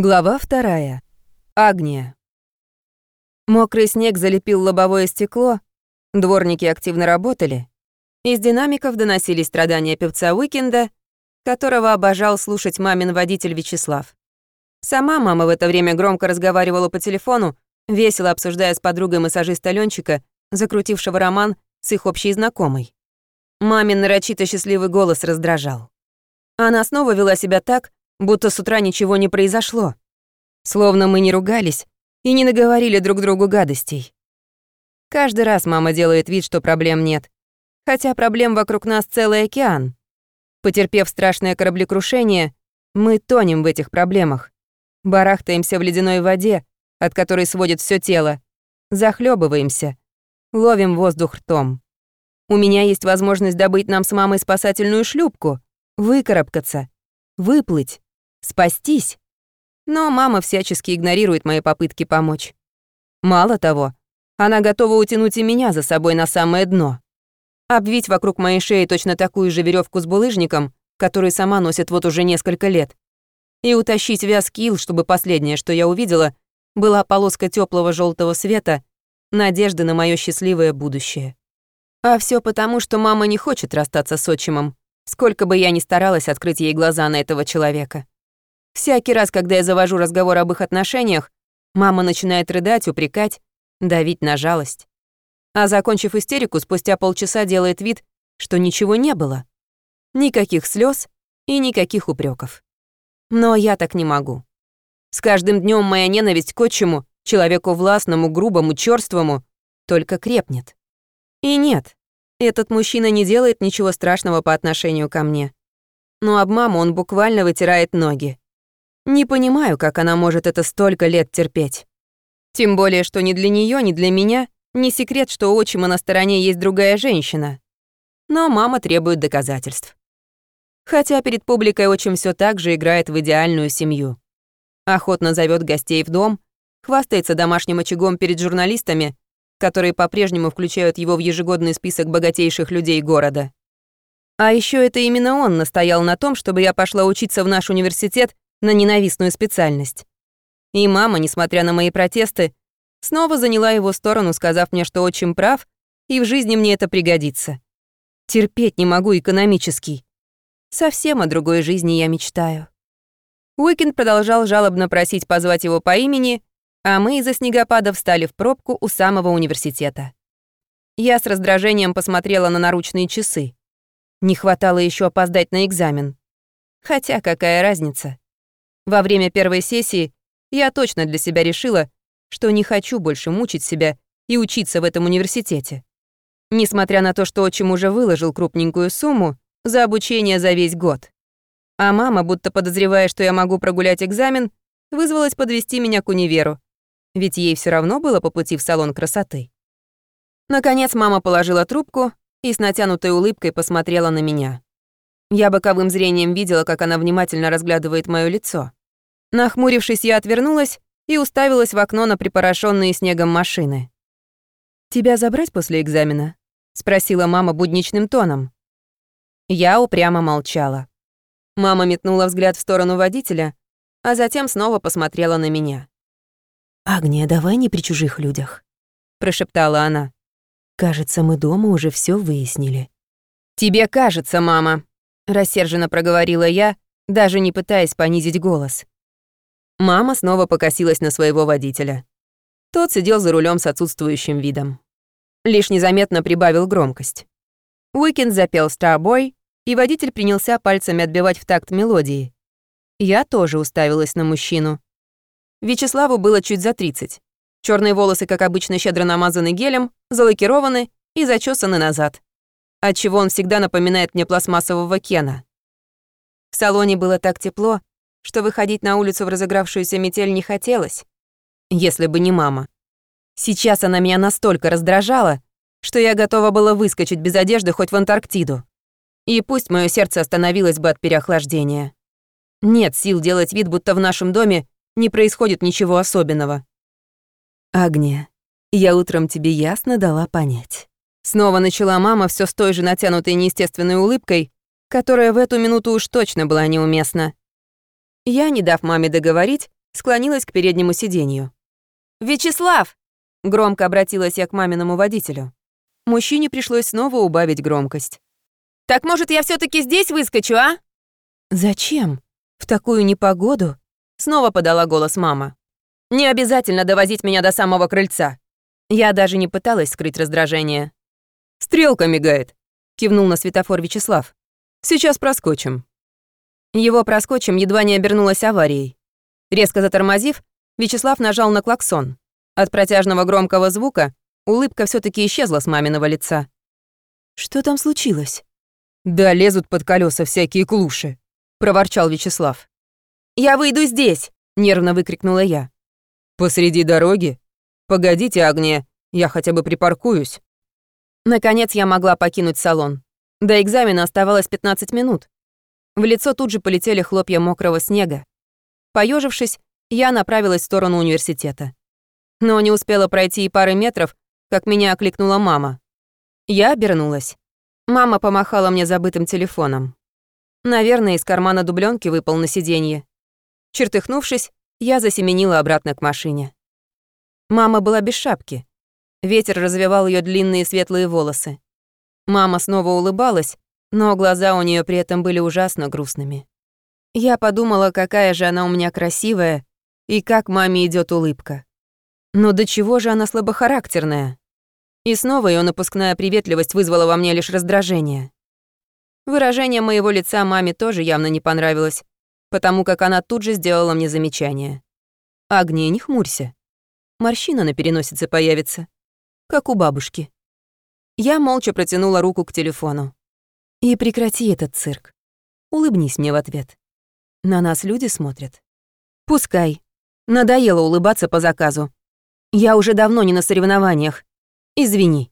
Глава вторая. Агния. Мокрый снег залепил лобовое стекло, дворники активно работали. Из динамиков доносились страдания певца Уикенда, которого обожал слушать мамин водитель Вячеслав. Сама мама в это время громко разговаривала по телефону, весело обсуждая с подругой массажиста Ленчика, закрутившего роман с их общей знакомой. Мамин нарочито счастливый голос раздражал. Она снова вела себя так, будто с утра ничего не произошло. Словно мы не ругались и не наговорили друг другу гадостей. Каждый раз мама делает вид, что проблем нет, хотя проблем вокруг нас целый океан. Потерпев страшное кораблекрушение, мы тонем в этих проблемах. Барахтаемся в ледяной воде, от которой сводит все тело. Захлебываемся. Ловим воздух ртом. У меня есть возможность добыть нам с мамой спасательную шлюпку, выкарабкаться, выплыть спастись. Но мама всячески игнорирует мои попытки помочь. Мало того, она готова утянуть и меня за собой на самое дно. Обвить вокруг моей шеи точно такую же веревку с булыжником, который сама носит вот уже несколько лет. И утащить вязкий ил, чтобы последнее, что я увидела, была полоска теплого желтого света, надежды на мое счастливое будущее. А все потому, что мама не хочет расстаться с отчимом, сколько бы я ни старалась открыть ей глаза на этого человека. Всякий раз, когда я завожу разговор об их отношениях, мама начинает рыдать, упрекать, давить на жалость. А закончив истерику, спустя полчаса делает вид, что ничего не было. Никаких слез и никаких упреков. Но я так не могу. С каждым днем моя ненависть к отчиму, человеку властному, грубому, чёрствому, только крепнет. И нет, этот мужчина не делает ничего страшного по отношению ко мне. Но об маму он буквально вытирает ноги. Не понимаю, как она может это столько лет терпеть. Тем более, что ни для нее, ни для меня не секрет, что у отчима на стороне есть другая женщина. Но мама требует доказательств. Хотя перед публикой отчим все так же играет в идеальную семью. Охотно зовет гостей в дом, хвастается домашним очагом перед журналистами, которые по-прежнему включают его в ежегодный список богатейших людей города. А еще это именно он настоял на том, чтобы я пошла учиться в наш университет на ненавистную специальность. И мама, несмотря на мои протесты, снова заняла его сторону, сказав мне, что очень прав, и в жизни мне это пригодится. Терпеть не могу экономический. Совсем о другой жизни я мечтаю. Уикенд продолжал жалобно просить позвать его по имени, а мы из-за снегопада встали в пробку у самого университета. Я с раздражением посмотрела на наручные часы. Не хватало еще опоздать на экзамен. Хотя какая разница? Во время первой сессии я точно для себя решила, что не хочу больше мучить себя и учиться в этом университете. Несмотря на то, что отчим уже выложил крупненькую сумму за обучение за весь год. А мама, будто подозревая, что я могу прогулять экзамен, вызвалась подвести меня к универу, ведь ей все равно было по пути в салон красоты. Наконец мама положила трубку и с натянутой улыбкой посмотрела на меня. Я боковым зрением видела, как она внимательно разглядывает моё лицо. Нахмурившись, я отвернулась и уставилась в окно на припорошенные снегом машины. «Тебя забрать после экзамена?» — спросила мама будничным тоном. Я упрямо молчала. Мама метнула взгляд в сторону водителя, а затем снова посмотрела на меня. «Агния, давай не при чужих людях», — прошептала она. «Кажется, мы дома уже все выяснили». «Тебе кажется, мама», — рассерженно проговорила я, даже не пытаясь понизить голос. Мама снова покосилась на своего водителя. Тот сидел за рулем с отсутствующим видом. Лишь незаметно прибавил громкость. Уикенд запел «Starboy», и водитель принялся пальцами отбивать в такт мелодии. Я тоже уставилась на мужчину. Вячеславу было чуть за 30. Черные волосы, как обычно, щедро намазаны гелем, залакированы и зачесаны назад. Отчего он всегда напоминает мне пластмассового Кена. В салоне было так тепло, что выходить на улицу в разыгравшуюся метель не хотелось, если бы не мама. Сейчас она меня настолько раздражала, что я готова была выскочить без одежды хоть в Антарктиду. И пусть мое сердце остановилось бы от переохлаждения. Нет сил делать вид, будто в нашем доме не происходит ничего особенного. «Агния, я утром тебе ясно дала понять». Снова начала мама все с той же натянутой неестественной улыбкой, которая в эту минуту уж точно была неуместна. Я, не дав маме договорить, склонилась к переднему сиденью. «Вячеслав!» — громко обратилась я к маминому водителю. Мужчине пришлось снова убавить громкость. «Так, может, я все таки здесь выскочу, а?» «Зачем? В такую непогоду?» — снова подала голос мама. «Не обязательно довозить меня до самого крыльца». Я даже не пыталась скрыть раздражение. «Стрелка мигает», — кивнул на светофор Вячеслав. «Сейчас проскочим». Его проскочем едва не обернулась аварией. Резко затормозив, Вячеслав нажал на клаксон. От протяжного громкого звука улыбка все таки исчезла с маминого лица. «Что там случилось?» «Да лезут под колеса всякие клуши», — проворчал Вячеслав. «Я выйду здесь!» — нервно выкрикнула я. «Посреди дороги? Погодите, Агния, я хотя бы припаркуюсь». Наконец я могла покинуть салон. До экзамена оставалось 15 минут. В лицо тут же полетели хлопья мокрого снега. Поежившись, я направилась в сторону университета. Но не успела пройти и пары метров, как меня окликнула мама. Я обернулась. Мама помахала мне забытым телефоном. Наверное, из кармана дубленки выпал на сиденье. Чертыхнувшись, я засеменила обратно к машине. Мама была без шапки. Ветер развивал ее длинные светлые волосы. Мама снова улыбалась, но глаза у нее при этом были ужасно грустными. Я подумала, какая же она у меня красивая и как маме идет улыбка. Но до чего же она слабохарактерная? И снова ее напускная приветливость вызвала во мне лишь раздражение. Выражение моего лица маме тоже явно не понравилось, потому как она тут же сделала мне замечание. «Агния, не хмурься. Морщина на переносице появится, как у бабушки». Я молча протянула руку к телефону. «И прекрати этот цирк. Улыбнись мне в ответ. На нас люди смотрят. Пускай. Надоело улыбаться по заказу. Я уже давно не на соревнованиях. Извини.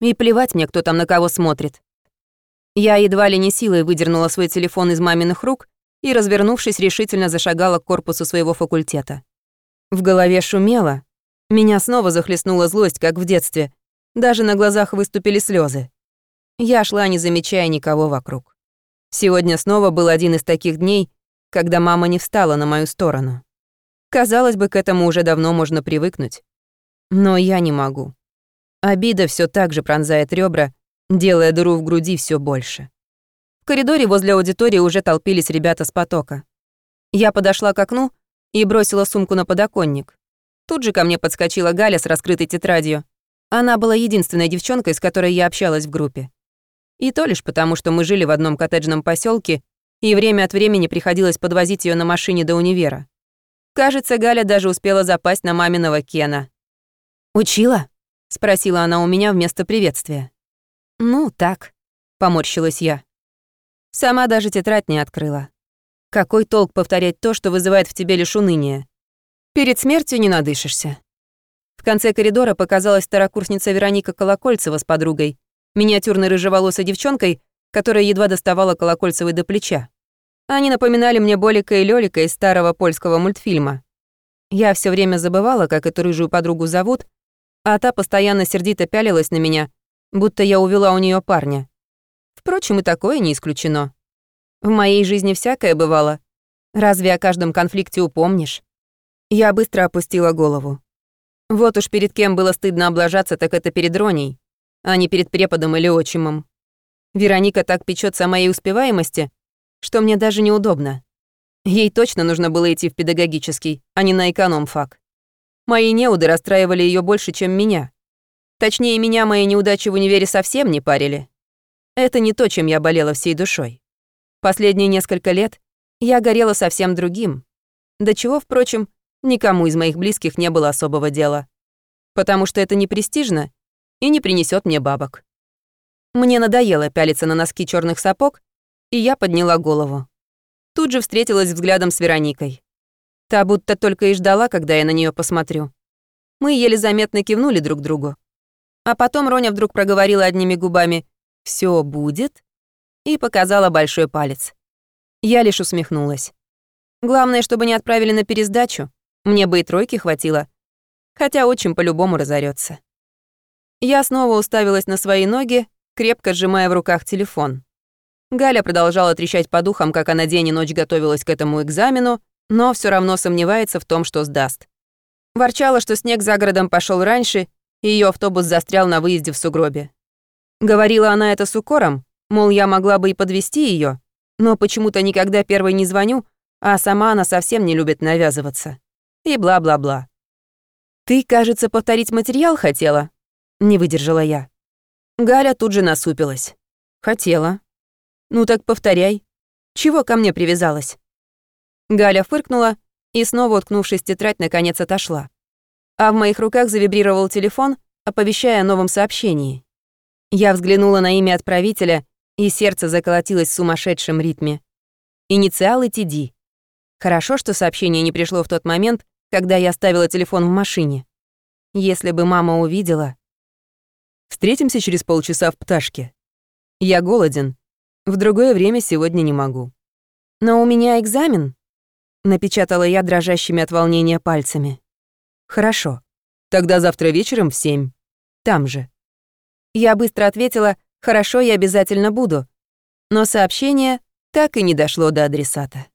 И плевать мне, кто там на кого смотрит. Я едва ли не силой выдернула свой телефон из маминых рук и, развернувшись, решительно зашагала к корпусу своего факультета. В голове шумело. Меня снова захлестнула злость, как в детстве. Даже на глазах выступили слезы. Я шла, не замечая никого вокруг. Сегодня снова был один из таких дней, когда мама не встала на мою сторону. Казалось бы, к этому уже давно можно привыкнуть. Но я не могу. Обида все так же пронзает ребра, делая дыру в груди все больше. В коридоре возле аудитории уже толпились ребята с потока. Я подошла к окну и бросила сумку на подоконник. Тут же ко мне подскочила Галя с раскрытой тетрадью. Она была единственной девчонкой, с которой я общалась в группе. И то лишь потому, что мы жили в одном коттеджном поселке, и время от времени приходилось подвозить ее на машине до универа. Кажется, Галя даже успела запасть на маминого Кена. «Учила?» — спросила она у меня вместо приветствия. «Ну, так», — поморщилась я. Сама даже тетрадь не открыла. Какой толк повторять то, что вызывает в тебе лишь уныние? Перед смертью не надышишься. В конце коридора показалась второкурсница Вероника Колокольцева с подругой, миниатюрной рыжеволосой девчонкой, которая едва доставала Колокольцевой до плеча. Они напоминали мне Болика и Лёлика из старого польского мультфильма. Я все время забывала, как эту рыжую подругу зовут, а та постоянно сердито пялилась на меня, будто я увела у нее парня. Впрочем, и такое не исключено. В моей жизни всякое бывало. Разве о каждом конфликте упомнишь? Я быстро опустила голову. Вот уж перед кем было стыдно облажаться, так это перед Роней, а не перед преподом или отчимом. Вероника так печется о моей успеваемости, что мне даже неудобно. Ей точно нужно было идти в педагогический, а не на эконом-фак. Мои неуды расстраивали ее больше, чем меня. Точнее, меня мои неудачи в универе совсем не парили. Это не то, чем я болела всей душой. Последние несколько лет я горела совсем другим. До чего, впрочем, никому из моих близких не было особого дела. Потому что это не престижно и не принесет мне бабок. Мне надоело пялиться на носки черных сапог, и я подняла голову. Тут же встретилась взглядом с Вероникой. Та будто только и ждала, когда я на нее посмотрю. Мы еле заметно кивнули друг другу. А потом Роня вдруг проговорила одними губами «Всё будет?» и показала большой палец. Я лишь усмехнулась. Главное, чтобы не отправили на пересдачу. Мне бы и тройки хватило. Хотя отчим по-любому разорется. Я снова уставилась на свои ноги, крепко сжимая в руках телефон. Галя продолжала трещать по духам, как она день и ночь готовилась к этому экзамену, но все равно сомневается в том, что сдаст. Ворчала, что снег за городом пошел раньше, и ее автобус застрял на выезде в сугробе. Говорила она это с укором, мол, я могла бы и подвести ее, но почему-то никогда первой не звоню, а сама она совсем не любит навязываться. И бла-бла-бла. «Ты, кажется, повторить материал хотела?» Не выдержала я. Галя тут же насупилась. «Хотела». «Ну так повторяй. Чего ко мне привязалась?» Галя фыркнула и, снова уткнувшись в тетрадь, наконец отошла. А в моих руках завибрировал телефон, оповещая о новом сообщении. Я взглянула на имя отправителя, и сердце заколотилось в сумасшедшем ритме. Инициалы TD. Хорошо, что сообщение не пришло в тот момент, когда я оставила телефон в машине. Если бы мама увидела... Встретимся через полчаса в пташке. Я голоден. В другое время сегодня не могу. Но у меня экзамен, напечатала я дрожащими от волнения пальцами. Хорошо. Тогда завтра вечером в семь. Там же. Я быстро ответила «Хорошо, я обязательно буду». Но сообщение так и не дошло до адресата.